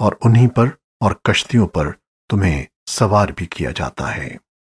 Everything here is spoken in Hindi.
और उन्हीं पर और कश्तियों पर तुम्हें सवार भी किया जाता है।